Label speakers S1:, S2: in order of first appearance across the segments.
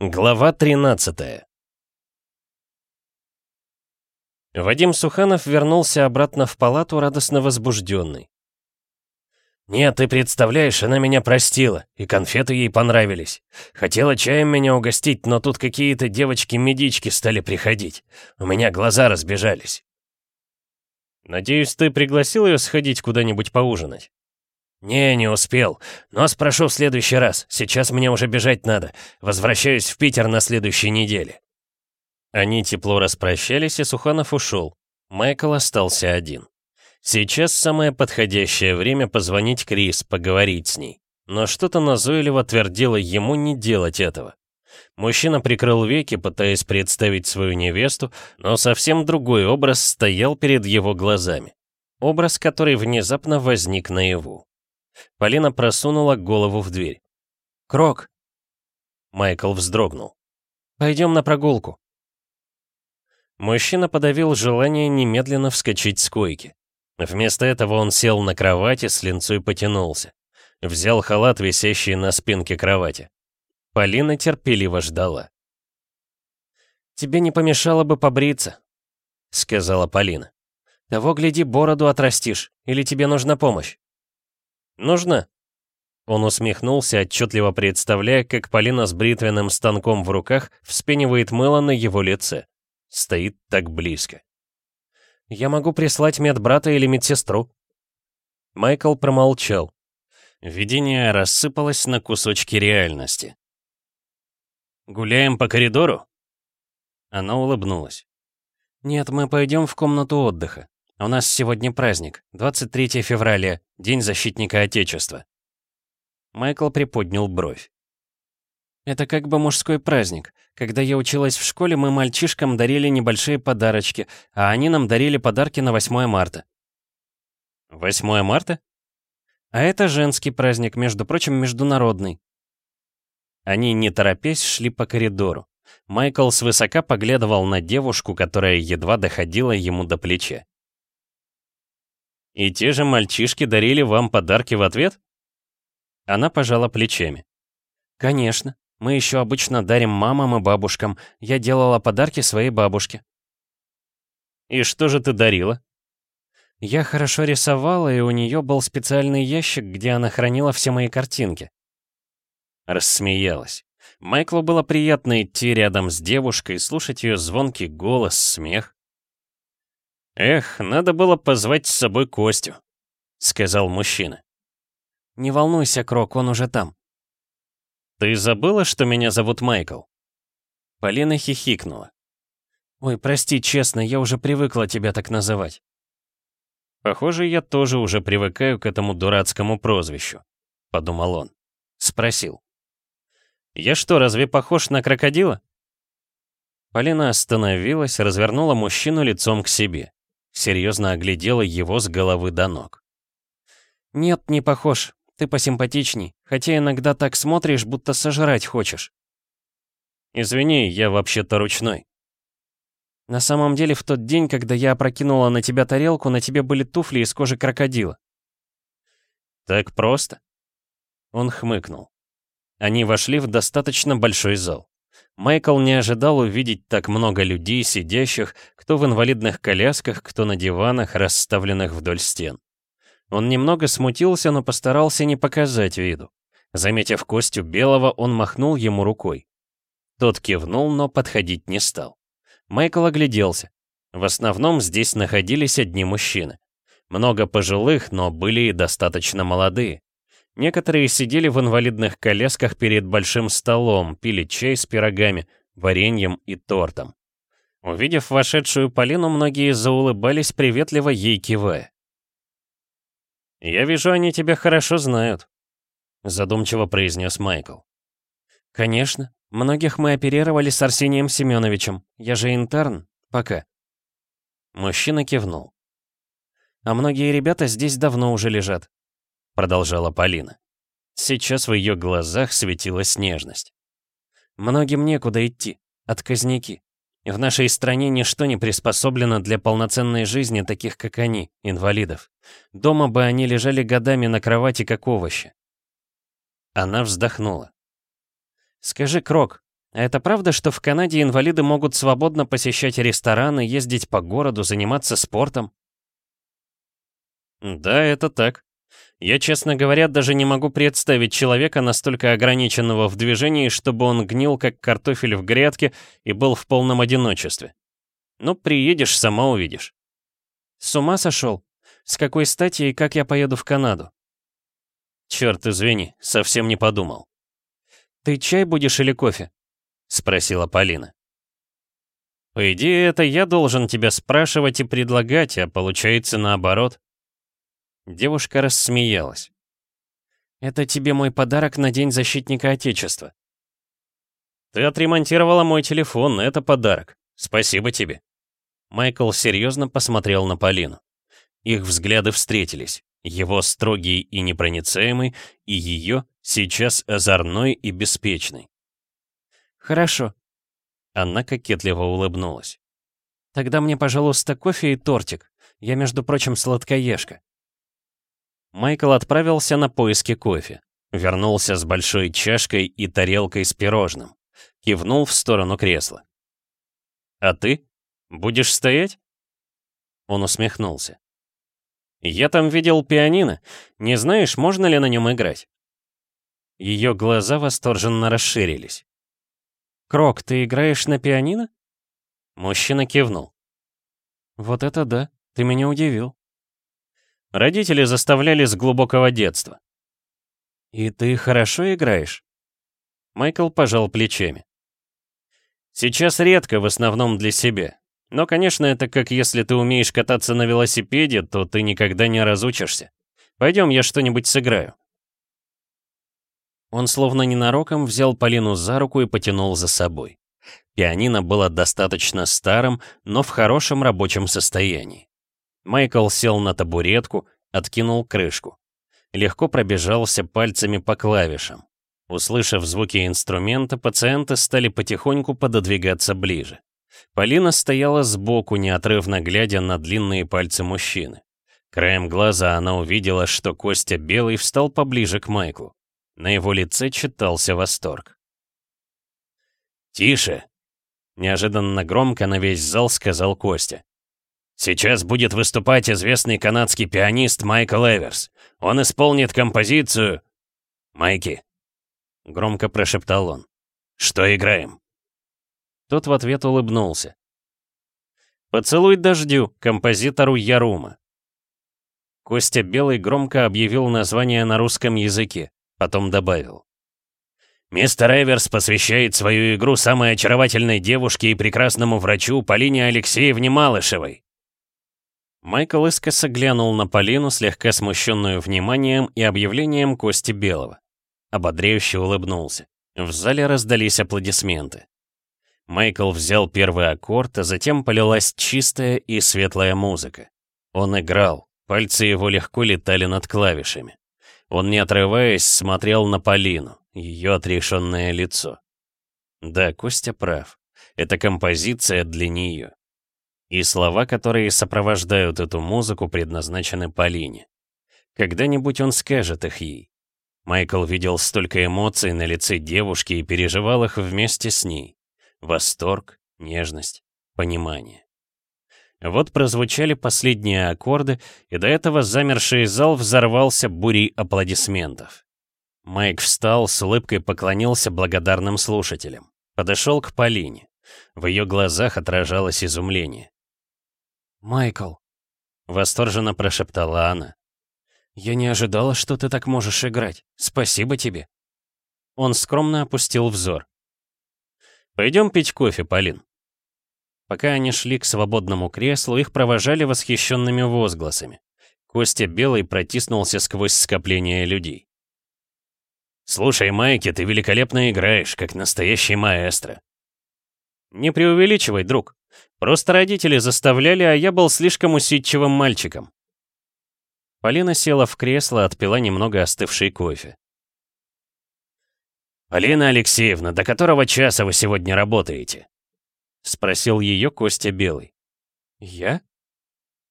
S1: Глава 13 Вадим Суханов вернулся обратно в палату, радостно возбужденный. «Нет, ты представляешь, она меня простила, и конфеты ей понравились. Хотела чаем меня угостить, но тут какие-то девочки-медички стали приходить. У меня глаза разбежались». «Надеюсь, ты пригласил ее сходить куда-нибудь поужинать?» «Не, не успел. Но спрошу в следующий раз. Сейчас мне уже бежать надо. Возвращаюсь в Питер на следующей неделе». Они тепло распрощались, и Суханов ушел. Майкл остался один. Сейчас самое подходящее время позвонить Крис, поговорить с ней. Но что-то назойливо твердило ему не делать этого. Мужчина прикрыл веки, пытаясь представить свою невесту, но совсем другой образ стоял перед его глазами. Образ, который внезапно возник наяву. Полина просунула голову в дверь. «Крок!» Майкл вздрогнул. «Пойдем на прогулку». Мужчина подавил желание немедленно вскочить с койки. Вместо этого он сел на кровати, с линцой потянулся. Взял халат, висящий на спинке кровати. Полина терпеливо ждала. «Тебе не помешало бы побриться», — сказала Полина. «Того, гляди, бороду отрастишь, или тебе нужна помощь?» «Нужна?» Он усмехнулся, отчетливо представляя, как Полина с бритвенным станком в руках вспенивает мыло на его лице. Стоит так близко. «Я могу прислать медбрата или медсестру». Майкл промолчал. Видение рассыпалось на кусочки реальности. «Гуляем по коридору?» Она улыбнулась. «Нет, мы пойдем в комнату отдыха. У нас сегодня праздник, 23 февраля, День защитника Отечества. Майкл приподнял бровь. Это как бы мужской праздник. Когда я училась в школе, мы мальчишкам дарили небольшие подарочки, а они нам дарили подарки на 8 марта. 8 марта? А это женский праздник, между прочим, международный. Они, не торопясь, шли по коридору. Майкл свысока поглядывал на девушку, которая едва доходила ему до плеча. «И те же мальчишки дарили вам подарки в ответ?» Она пожала плечами. «Конечно. Мы еще обычно дарим мамам и бабушкам. Я делала подарки своей бабушке». «И что же ты дарила?» «Я хорошо рисовала, и у нее был специальный ящик, где она хранила все мои картинки». Рассмеялась. Майклу было приятно идти рядом с девушкой, слушать ее звонкий голос, смех. «Эх, надо было позвать с собой Костю», — сказал мужчина. «Не волнуйся, Крок, он уже там». «Ты забыла, что меня зовут Майкл?» Полина хихикнула. «Ой, прости, честно, я уже привыкла тебя так называть». «Похоже, я тоже уже привыкаю к этому дурацкому прозвищу», — подумал он. Спросил. «Я что, разве похож на крокодила?» Полина остановилась, развернула мужчину лицом к себе серьезно оглядела его с головы до ног. «Нет, не похож. Ты посимпатичней, хотя иногда так смотришь, будто сожрать хочешь». «Извини, я вообще-то ручной». «На самом деле, в тот день, когда я опрокинула на тебя тарелку, на тебе были туфли из кожи крокодила». «Так просто?» Он хмыкнул. Они вошли в достаточно большой зал. Майкл не ожидал увидеть так много людей, сидящих, кто в инвалидных колясках, кто на диванах, расставленных вдоль стен. Он немного смутился, но постарался не показать виду. Заметив Костю Белого, он махнул ему рукой. Тот кивнул, но подходить не стал. Майкл огляделся. В основном здесь находились одни мужчины. Много пожилых, но были и достаточно молодые. Некоторые сидели в инвалидных колясках перед большим столом, пили чай с пирогами, вареньем и тортом. Увидев вошедшую Полину, многие заулыбались, приветливо ей кивая. «Я вижу, они тебя хорошо знают», — задумчиво произнес Майкл. «Конечно. Многих мы оперировали с Арсением Семеновичем. Я же интерн. Пока». Мужчина кивнул. «А многие ребята здесь давно уже лежат продолжала Полина. Сейчас в ее глазах светилась нежность. «Многим некуда идти. Отказники. В нашей стране ничто не приспособлено для полноценной жизни таких, как они, инвалидов. Дома бы они лежали годами на кровати, как овощи». Она вздохнула. «Скажи, Крок, А это правда, что в Канаде инвалиды могут свободно посещать рестораны, ездить по городу, заниматься спортом? Да, это так. Я, честно говоря, даже не могу представить человека, настолько ограниченного в движении, чтобы он гнил, как картофель в грядке, и был в полном одиночестве. Ну, приедешь, сама увидишь. С ума сошел? С какой стати и как я поеду в Канаду? Черт, извини, совсем не подумал. Ты чай будешь или кофе? Спросила Полина. По идее, это я должен тебя спрашивать и предлагать, а получается наоборот. Девушка рассмеялась. «Это тебе мой подарок на День защитника Отечества». «Ты отремонтировала мой телефон, это подарок. Спасибо тебе». Майкл серьезно посмотрел на Полину. Их взгляды встретились. Его строгий и непроницаемый, и ее сейчас озорной и беспечный. «Хорошо». Она кокетливо улыбнулась. «Тогда мне, пожалуйста, кофе и тортик. Я, между прочим, сладкоежка». Майкл отправился на поиски кофе. Вернулся с большой чашкой и тарелкой с пирожным. Кивнул в сторону кресла. «А ты? Будешь стоять?» Он усмехнулся. «Я там видел пианино. Не знаешь, можно ли на нем играть?» Ее глаза восторженно расширились. «Крок, ты играешь на пианино?» Мужчина кивнул. «Вот это да, ты меня удивил». Родители заставляли с глубокого детства. «И ты хорошо играешь?» Майкл пожал плечами. «Сейчас редко, в основном для себя. Но, конечно, это как если ты умеешь кататься на велосипеде, то ты никогда не разучишься. Пойдем, я что-нибудь сыграю». Он словно ненароком взял Полину за руку и потянул за собой. Пианино было достаточно старым, но в хорошем рабочем состоянии. Майкл сел на табуретку, откинул крышку. Легко пробежался пальцами по клавишам. Услышав звуки инструмента, пациенты стали потихоньку пододвигаться ближе. Полина стояла сбоку, неотрывно глядя на длинные пальцы мужчины. Краем глаза она увидела, что Костя Белый встал поближе к Майклу. На его лице читался восторг. «Тише!» — неожиданно громко на весь зал сказал Костя. Сейчас будет выступать известный канадский пианист Майкл Эверс. Он исполнит композицию... «Майки», — громко прошептал он, — «что играем?» Тот в ответ улыбнулся. «Поцелуй дождю» композитору Ярума. Костя Белый громко объявил название на русском языке, потом добавил. Мистер Эверс посвящает свою игру самой очаровательной девушке и прекрасному врачу Полине Алексеевне Малышевой. Майкл искоса глянул на Полину, слегка смущенную вниманием и объявлением Кости Белого. Ободряюще улыбнулся. В зале раздались аплодисменты. Майкл взял первый аккорд, а затем полилась чистая и светлая музыка. Он играл, пальцы его легко летали над клавишами. Он, не отрываясь, смотрел на Полину, ее отрешенное лицо. Да, Костя прав. Эта композиция для нее. И слова, которые сопровождают эту музыку, предназначены Полине. Когда-нибудь он скажет их ей. Майкл видел столько эмоций на лице девушки и переживал их вместе с ней. Восторг, нежность, понимание. Вот прозвучали последние аккорды, и до этого замерший зал взорвался бурей аплодисментов. Майк встал, с улыбкой поклонился благодарным слушателям. Подошел к Полине. В ее глазах отражалось изумление. «Майкл», — восторженно прошептала она. «Я не ожидала, что ты так можешь играть. Спасибо тебе». Он скромно опустил взор. «Пойдем пить кофе, Полин». Пока они шли к свободному креслу, их провожали восхищенными возгласами. Костя Белый протиснулся сквозь скопление людей. «Слушай, Майки, ты великолепно играешь, как настоящий маэстро». «Не преувеличивай, друг», Просто родители заставляли, а я был слишком усидчивым мальчиком. Полина села в кресло, отпила немного остывший кофе. «Полина Алексеевна, до которого часа вы сегодня работаете?» — спросил ее Костя Белый. «Я?»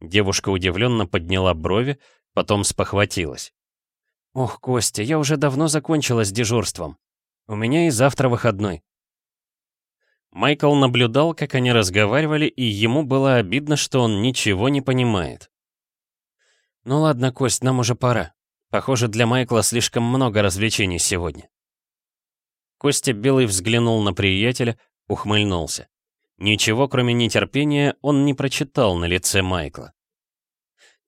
S1: Девушка удивленно подняла брови, потом спохватилась. «Ох, Костя, я уже давно закончила с дежурством. У меня и завтра выходной». Майкл наблюдал, как они разговаривали, и ему было обидно, что он ничего не понимает. «Ну ладно, Кость, нам уже пора. Похоже, для Майкла слишком много развлечений сегодня». Костя Белый взглянул на приятеля, ухмыльнулся. Ничего, кроме нетерпения, он не прочитал на лице Майкла.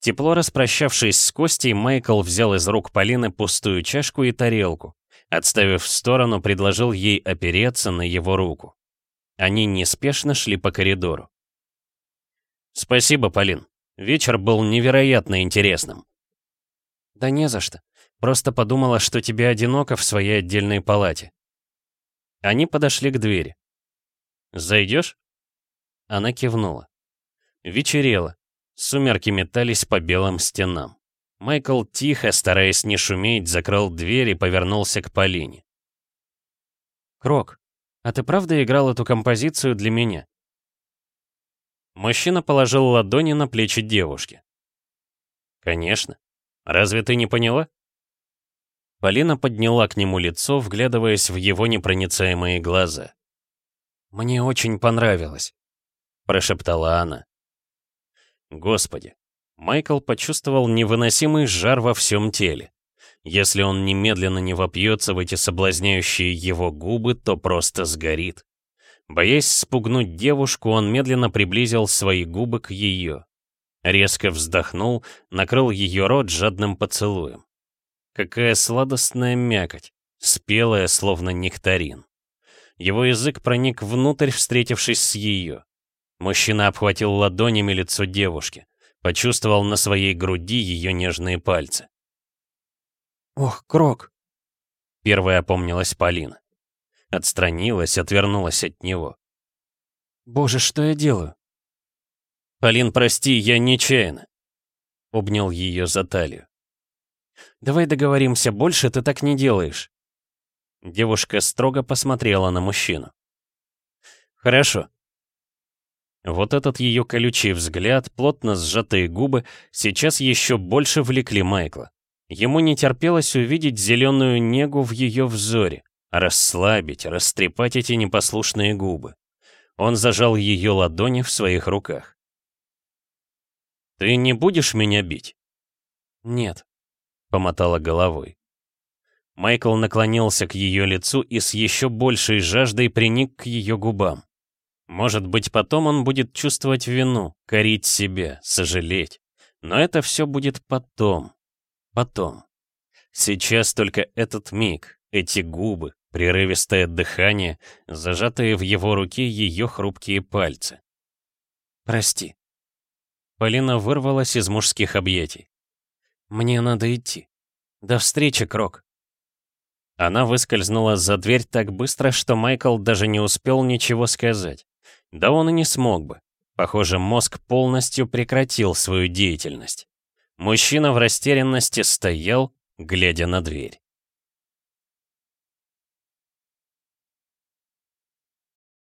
S1: Тепло распрощавшись с Костей, Майкл взял из рук Полины пустую чашку и тарелку. Отставив в сторону, предложил ей опереться на его руку. Они неспешно шли по коридору. «Спасибо, Полин. Вечер был невероятно интересным». «Да не за что. Просто подумала, что тебе одиноко в своей отдельной палате». Они подошли к двери. «Зайдешь?» Она кивнула. Вечерело. Сумерки метались по белым стенам. Майкл тихо, стараясь не шуметь, закрыл дверь и повернулся к Полине. «Крок, а ты правда играл эту композицию для меня?» Мужчина положил ладони на плечи девушки. «Конечно. Разве ты не поняла?» Полина подняла к нему лицо, вглядываясь в его непроницаемые глаза. «Мне очень понравилось», — прошептала она. Господи, Майкл почувствовал невыносимый жар во всем теле. Если он немедленно не вопьется в эти соблазняющие его губы, то просто сгорит. Боясь спугнуть девушку, он медленно приблизил свои губы к ее. Резко вздохнул, накрыл ее рот жадным поцелуем. Какая сладостная мякоть, спелая, словно нектарин. Его язык проник внутрь, встретившись с ее. Мужчина обхватил ладонями лицо девушки, почувствовал на своей груди ее нежные пальцы. «Ох, Крок!» Первая опомнилась Полина. Отстранилась, отвернулась от него. «Боже, что я делаю?» «Полин, прости, я нечаянно!» Обнял ее за талию. «Давай договоримся, больше ты так не делаешь!» Девушка строго посмотрела на мужчину. «Хорошо, вот этот ее колючий взгляд, плотно сжатые губы, сейчас еще больше влекли Майкла. Ему не терпелось увидеть зеленую негу в ее взоре, расслабить, растрепать эти непослушные губы. Он зажал ее ладони в своих руках. «Ты не будешь меня бить?» «Нет», — помотала головой. Майкл наклонился к ее лицу и с еще большей жаждой приник к ее губам. Может быть, потом он будет чувствовать вину, корить себя, сожалеть. Но это все будет потом. Потом. Сейчас только этот миг, эти губы, прерывистое дыхание, зажатые в его руке ее хрупкие пальцы. «Прости». Полина вырвалась из мужских объятий. «Мне надо идти. До встречи, Крок». Она выскользнула за дверь так быстро, что Майкл даже не успел ничего сказать. Да он и не смог бы. Похоже, мозг полностью прекратил свою деятельность. Мужчина в растерянности стоял, глядя на дверь.